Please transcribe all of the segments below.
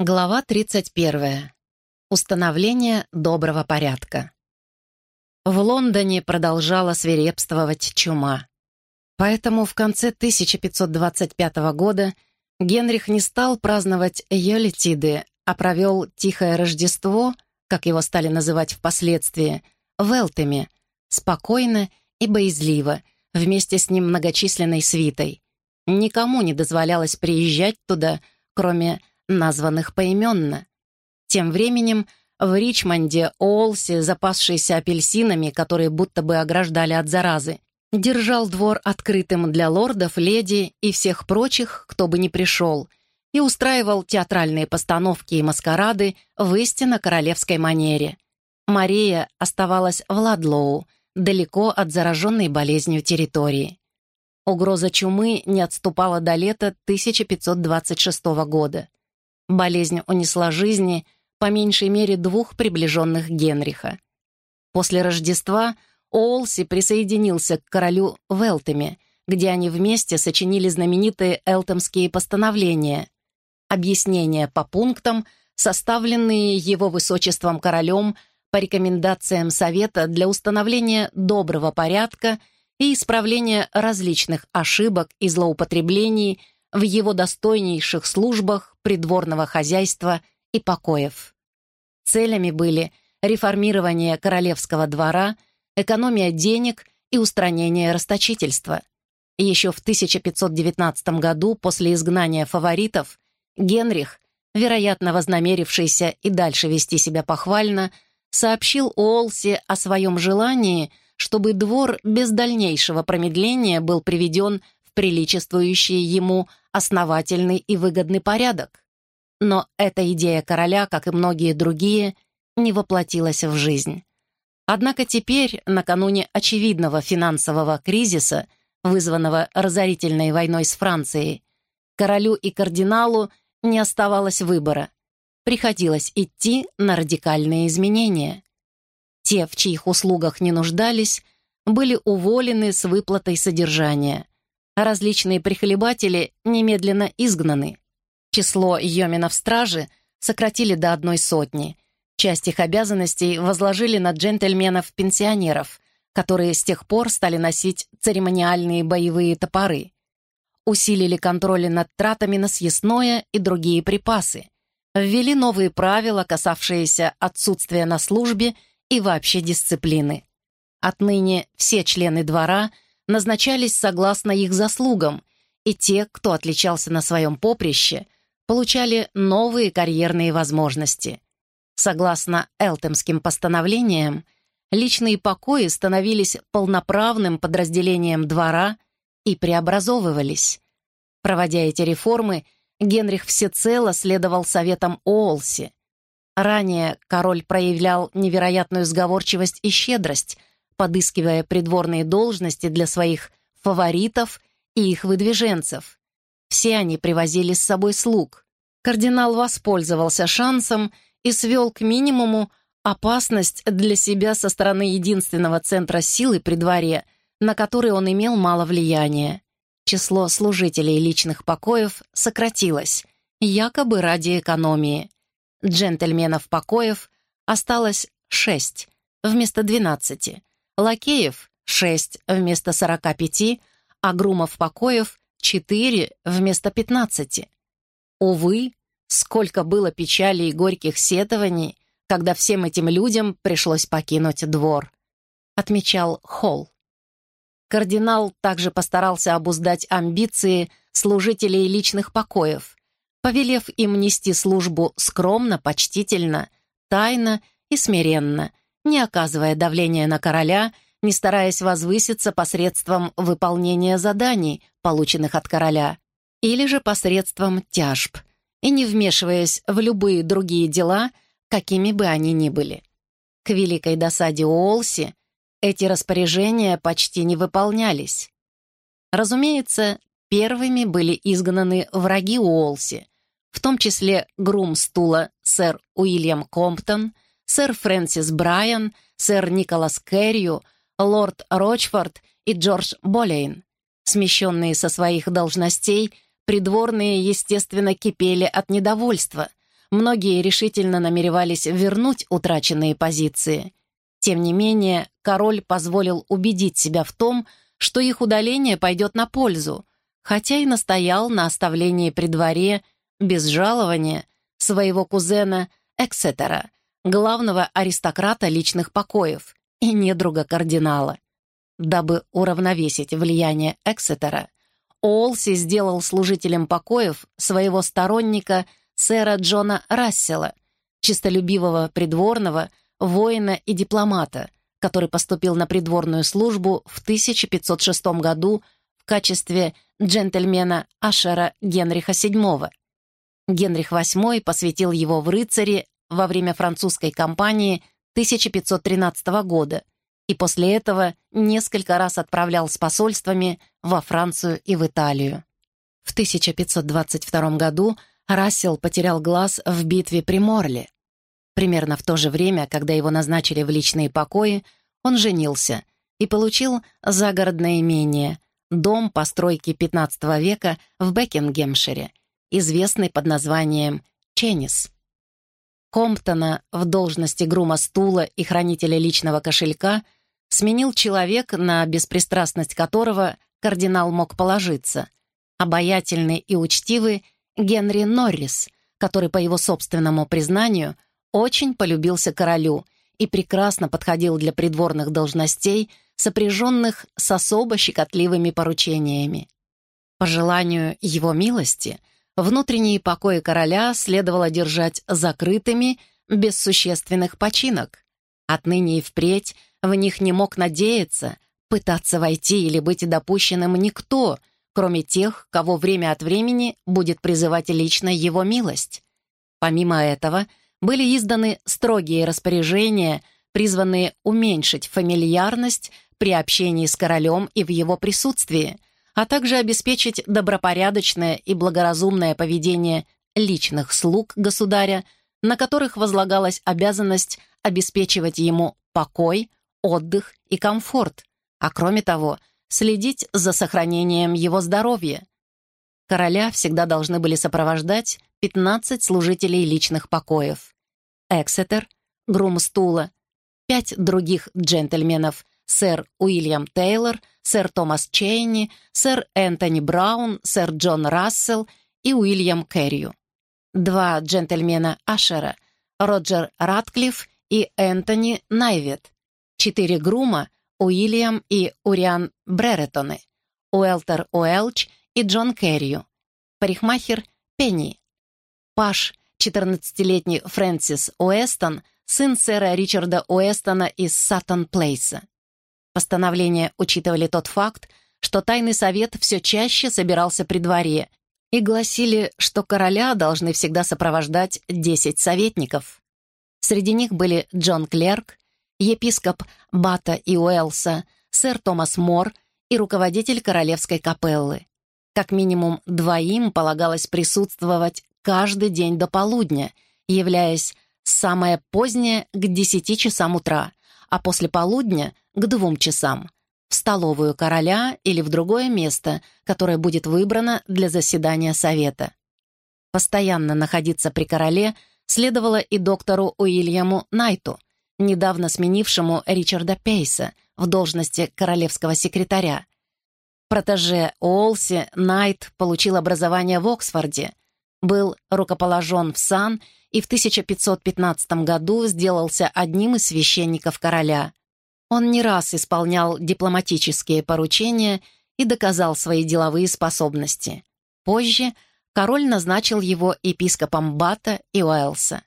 Глава 31. Установление доброго порядка. В Лондоне продолжала свирепствовать чума. Поэтому в конце 1525 года Генрих не стал праздновать Йолитиды, а провел Тихое Рождество, как его стали называть впоследствии, в Элтеме, спокойно и боязливо, вместе с ним многочисленной свитой. Никому не дозволялось приезжать туда, кроме названных поименно. Тем временем в Ричмонде Олси, запасшийся апельсинами, которые будто бы ограждали от заразы, держал двор открытым для лордов, леди и всех прочих, кто бы ни пришел, и устраивал театральные постановки и маскарады в истинно королевской манере. Мария оставалась в Ладлоу, далеко от зараженной болезнью территории. Угроза чумы не отступала до лета 1526 года. Болезнь унесла жизни по меньшей мере двух приближенных Генриха. После Рождества Олси присоединился к королю в Элтеме, где они вместе сочинили знаменитые элтемские постановления, объяснения по пунктам, составленные его высочеством королем по рекомендациям Совета для установления доброго порядка и исправления различных ошибок и злоупотреблений в его достойнейших службах придворного хозяйства и покоев. Целями были реформирование королевского двора, экономия денег и устранение расточительства. Еще в 1519 году, после изгнания фаворитов, Генрих, вероятно вознамерившийся и дальше вести себя похвально, сообщил Уолси о своем желании, чтобы двор без дальнейшего промедления был приведен приличествующий ему основательный и выгодный порядок. Но эта идея короля, как и многие другие, не воплотилась в жизнь. Однако теперь, накануне очевидного финансового кризиса, вызванного разорительной войной с Францией, королю и кардиналу не оставалось выбора. Приходилось идти на радикальные изменения. Те, в чьих услугах не нуждались, были уволены с выплатой содержания – а различные прихлебатели немедленно изгнаны. Число йоминов стражи сократили до одной сотни. Часть их обязанностей возложили на джентльменов-пенсионеров, которые с тех пор стали носить церемониальные боевые топоры. Усилили контроль над тратами на съестное и другие припасы. Ввели новые правила, касавшиеся отсутствия на службе и вообще дисциплины. Отныне все члены двора – назначались согласно их заслугам, и те, кто отличался на своем поприще, получали новые карьерные возможности. Согласно Элтемским постановлениям, личные покои становились полноправным подразделением двора и преобразовывались. Проводя эти реформы, Генрих всецело следовал советам Олси. Ранее король проявлял невероятную сговорчивость и щедрость, подыскивая придворные должности для своих фаворитов и их выдвиженцев. Все они привозили с собой слуг. Кардинал воспользовался шансом и свел к минимуму опасность для себя со стороны единственного центра силы при дворе, на который он имел мало влияния. Число служителей личных покоев сократилось, якобы ради экономии. Джентльменов покоев осталось шесть вместо двенадцати, Лакеев — шесть вместо сорока пяти, а грумов-покоев — четыре вместо пятнадцати. Увы, сколько было печали и горьких сетований, когда всем этим людям пришлось покинуть двор, отмечал Холл. Кардинал также постарался обуздать амбиции служителей личных покоев, повелев им нести службу скромно, почтительно, тайно и смиренно, не оказывая давления на короля, не стараясь возвыситься посредством выполнения заданий, полученных от короля, или же посредством тяжб, и не вмешиваясь в любые другие дела, какими бы они ни были. К великой досаде Уолси эти распоряжения почти не выполнялись. Разумеется, первыми были изгнаны враги Уолси, в том числе грум стула сэр Уильям Комптон — сэр Фрэнсис Брайан, сэр Николас Кэррию, лорд Рочфорд и Джордж Болейн. Смещенные со своих должностей, придворные, естественно, кипели от недовольства, многие решительно намеревались вернуть утраченные позиции. Тем не менее, король позволил убедить себя в том, что их удаление пойдет на пользу, хотя и настоял на оставлении при дворе без жалования своего кузена Эксетера, главного аристократа личных покоев и недруга кардинала. Дабы уравновесить влияние Эксетера, Олси сделал служителем покоев своего сторонника сэра Джона Рассела, чистолюбивого придворного, воина и дипломата, который поступил на придворную службу в 1506 году в качестве джентльмена Ашера Генриха VII. Генрих VIII посвятил его в рыцари во время французской кампании 1513 года и после этого несколько раз отправлял с посольствами во Францию и в Италию. В 1522 году Рассел потерял глаз в битве при Морле. Примерно в то же время, когда его назначили в личные покои, он женился и получил загородное имение, дом постройки XV века в Бекингемшире, известный под названием Ченнис. Комптона в должности грума стула и хранителя личного кошелька сменил человек, на беспристрастность которого кардинал мог положиться, обаятельный и учтивый Генри Норрис, который, по его собственному признанию, очень полюбился королю и прекрасно подходил для придворных должностей, сопряженных с особо щекотливыми поручениями. По желанию его милости — Внутренние покои короля следовало держать закрытыми, без существенных починок. Отныне и впредь в них не мог надеяться, пытаться войти или быть допущенным никто, кроме тех, кого время от времени будет призывать лично его милость. Помимо этого, были изданы строгие распоряжения, призванные уменьшить фамильярность при общении с королем и в его присутствии, а также обеспечить добропорядочное и благоразумное поведение личных слуг государя, на которых возлагалась обязанность обеспечивать ему покой, отдых и комфорт, а кроме того, следить за сохранением его здоровья. Короля всегда должны были сопровождать 15 служителей личных покоев. Эксетер, грум стула, пять других джентльменов, сэр Уильям Тейлор — сэр Томас Чейни, сэр Энтони Браун, сэр Джон Рассел и Уильям Кэррию. Два джентльмена Ашера, Роджер Ратклифф и Энтони Найвет. Четыре грума, Уильям и Уриан Бреретоны, Уолтер Уэлш и Джон Кэррию. Парикмахер Пенни. Паж, 14-летний Фрэнсис Уэстон, сын сэра Ричарда Уэстона из Саттон-Плейса. Постановления учитывали тот факт, что тайный совет все чаще собирался при дворе и гласили, что короля должны всегда сопровождать 10 советников. Среди них были Джон Клерк, епископ Бата и Уэлса, сэр Томас Мор и руководитель королевской капеллы. Как минимум двоим полагалось присутствовать каждый день до полудня, являясь самое позднее к 10 часам утра, а после полудня к двум часам, в столовую короля или в другое место, которое будет выбрано для заседания совета. Постоянно находиться при короле следовало и доктору Уильяму Найту, недавно сменившему Ричарда Пейса в должности королевского секретаря. Протеже Уолси Найт получил образование в Оксфорде, был рукоположен в сан и в 1515 году сделался одним из священников короля. Он не раз исполнял дипломатические поручения и доказал свои деловые способности. Позже король назначил его епископом Бата и Уэлса.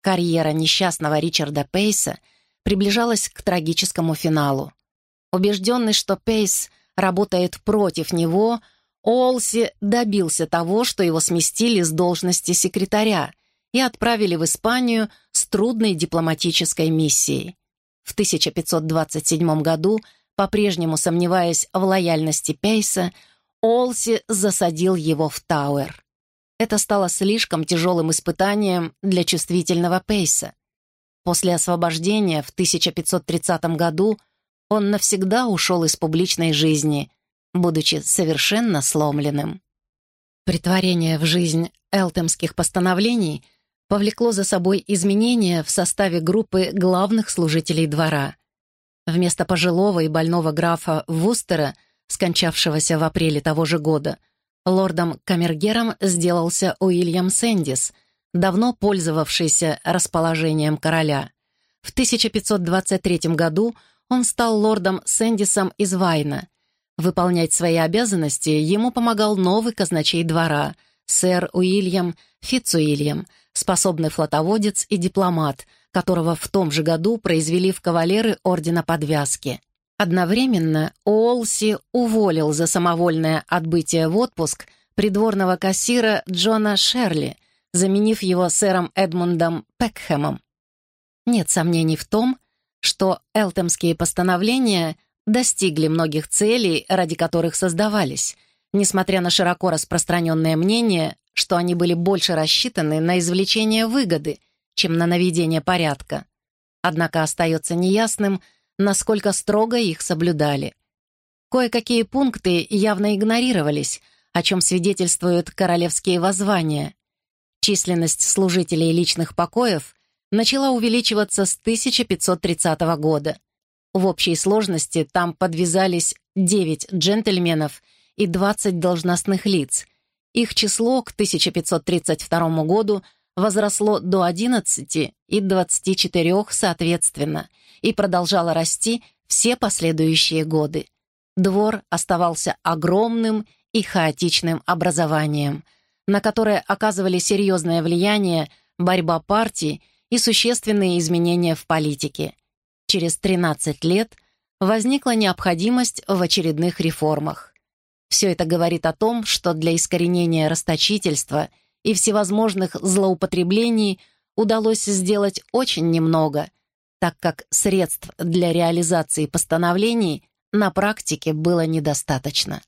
Карьера несчастного Ричарда Пейса приближалась к трагическому финалу. Убежденный, что Пейс работает против него, Олси добился того, что его сместили с должности секретаря и отправили в Испанию с трудной дипломатической миссией. В 1527 году, по-прежнему сомневаясь в лояльности Пейса, Олси засадил его в Тауэр. Это стало слишком тяжелым испытанием для чувствительного Пейса. После освобождения в 1530 году он навсегда ушел из публичной жизни, будучи совершенно сломленным. Притворение в жизнь элтемских постановлений повлекло за собой изменения в составе группы главных служителей двора. Вместо пожилого и больного графа Вустера, скончавшегося в апреле того же года, лордом-камергером сделался Уильям Сэндис, давно пользовавшийся расположением короля. В 1523 году он стал лордом Сэндисом из Вайна. Выполнять свои обязанности ему помогал новый казначей двора, сэр Уильям Фитцуильям, способный флотоводец и дипломат, которого в том же году произвели в кавалеры Ордена Подвязки. Одновременно Уолси уволил за самовольное отбытие в отпуск придворного кассира Джона Шерли, заменив его сэром Эдмундом Пекхэмом. Нет сомнений в том, что элтемские постановления достигли многих целей, ради которых создавались, несмотря на широко распространенное мнение, что они были больше рассчитаны на извлечение выгоды, чем на наведение порядка. Однако остается неясным, насколько строго их соблюдали. Кое-какие пункты явно игнорировались, о чем свидетельствуют королевские воззвания. Численность служителей личных покоев начала увеличиваться с 1530 года. В общей сложности там подвязались 9 джентльменов и 20 должностных лиц. Их число к 1532 году возросло до 11 и 24 соответственно и продолжало расти все последующие годы. Двор оставался огромным и хаотичным образованием, на которое оказывали серьезное влияние борьба партий и существенные изменения в политике. Через 13 лет возникла необходимость в очередных реформах. Все это говорит о том, что для искоренения расточительства и всевозможных злоупотреблений удалось сделать очень немного, так как средств для реализации постановлений на практике было недостаточно.